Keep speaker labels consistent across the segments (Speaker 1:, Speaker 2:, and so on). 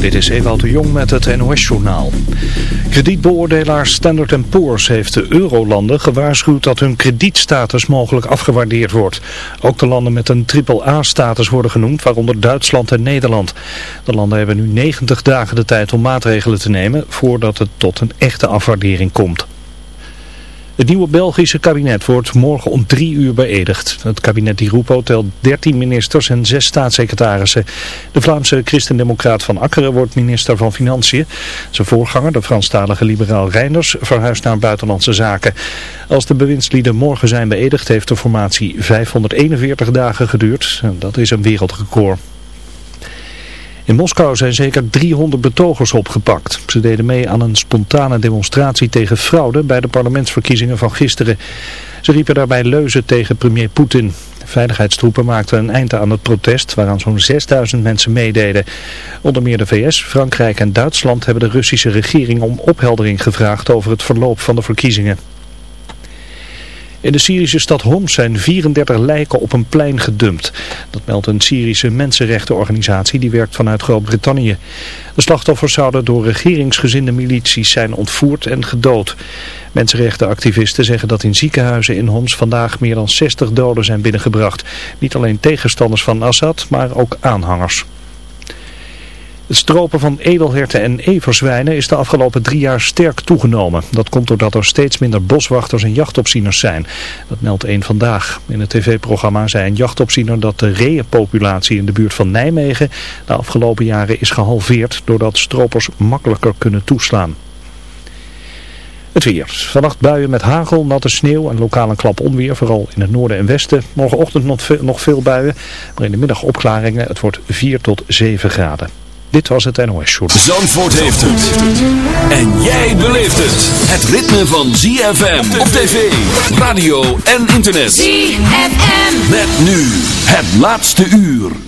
Speaker 1: Dit is Ewout de Jong met het NOS-journaal. Kredietbeoordelaar Standard Poor's heeft de eurolanden gewaarschuwd dat hun kredietstatus mogelijk afgewaardeerd wordt. Ook de landen met een triple-A-status worden genoemd, waaronder Duitsland en Nederland. De landen hebben nu 90 dagen de tijd om maatregelen te nemen voordat het tot een echte afwaardering komt. Het nieuwe Belgische kabinet wordt morgen om drie uur beëdigd. Het kabinet Di Rupo telt 13 ministers en 6 staatssecretarissen. De Vlaamse christendemocraat Van Akkeren wordt minister van Financiën. Zijn voorganger, de Franstalige liberaal Reinders, verhuist naar Buitenlandse Zaken. Als de bewindslieden morgen zijn beëdigd heeft de formatie 541 dagen geduurd. Dat is een wereldrecord. In Moskou zijn zeker 300 betogers opgepakt. Ze deden mee aan een spontane demonstratie tegen fraude bij de parlementsverkiezingen van gisteren. Ze riepen daarbij leuzen tegen premier Poetin. Veiligheidstroepen maakten een eind aan het protest waaraan zo'n 6000 mensen meededen. Onder meer de VS, Frankrijk en Duitsland hebben de Russische regering om opheldering gevraagd over het verloop van de verkiezingen. In de Syrische stad Homs zijn 34 lijken op een plein gedumpt. Dat meldt een Syrische mensenrechtenorganisatie die werkt vanuit Groot-Brittannië. De slachtoffers zouden door regeringsgezinde milities zijn ontvoerd en gedood. Mensenrechtenactivisten zeggen dat in ziekenhuizen in Homs vandaag meer dan 60 doden zijn binnengebracht. Niet alleen tegenstanders van Assad, maar ook aanhangers. Het stropen van edelherten en everzwijnen is de afgelopen drie jaar sterk toegenomen. Dat komt doordat er steeds minder boswachters en jachtopzieners zijn. Dat meldt één vandaag. In het tv-programma zei een jachtopziener dat de reeënpopulatie in de buurt van Nijmegen de afgelopen jaren is gehalveerd doordat stropers makkelijker kunnen toeslaan. Het weer. Vannacht buien met hagel, natte sneeuw en lokaal een klap onweer, vooral in het noorden en westen. Morgenochtend nog veel buien, maar in de middag opklaringen. Het wordt 4 tot 7 graden. Dit was het NOS Show.
Speaker 2: Zandvoort heeft het. En jij beleeft het. Het ritme van ZFM op tv, radio en internet.
Speaker 3: ZFM.
Speaker 2: Met nu het laatste uur.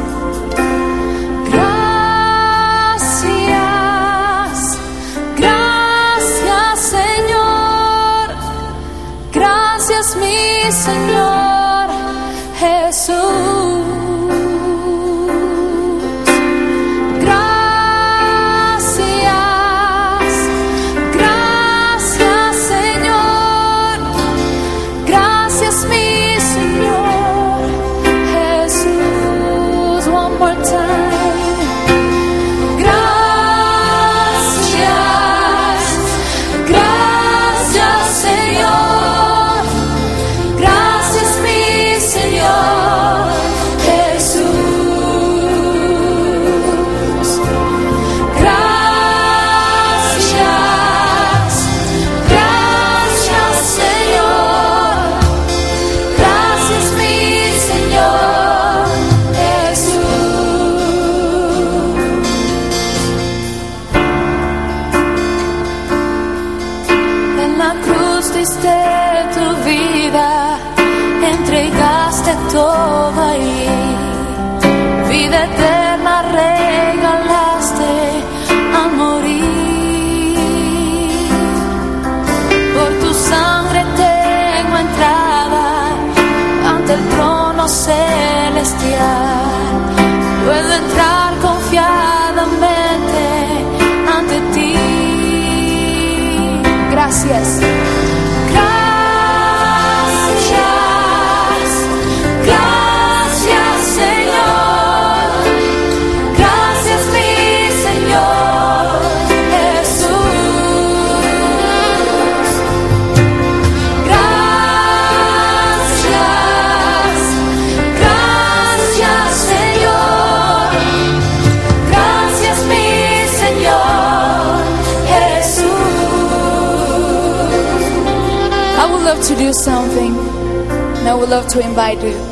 Speaker 4: Señor Jesús.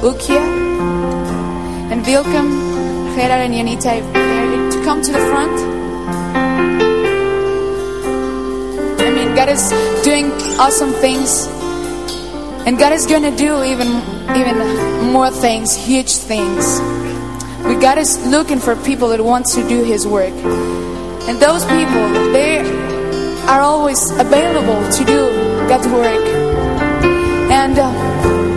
Speaker 3: Invite Ukia and welcome Gerard and Yanita to come to the front. I mean, God is doing awesome things. And God is going to do even, even more things, huge things. But God is looking for people that want to do His work. And those people, they are always available to do God's work. And uh,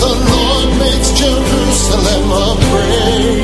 Speaker 5: the Lord makes Jerusalem a praise.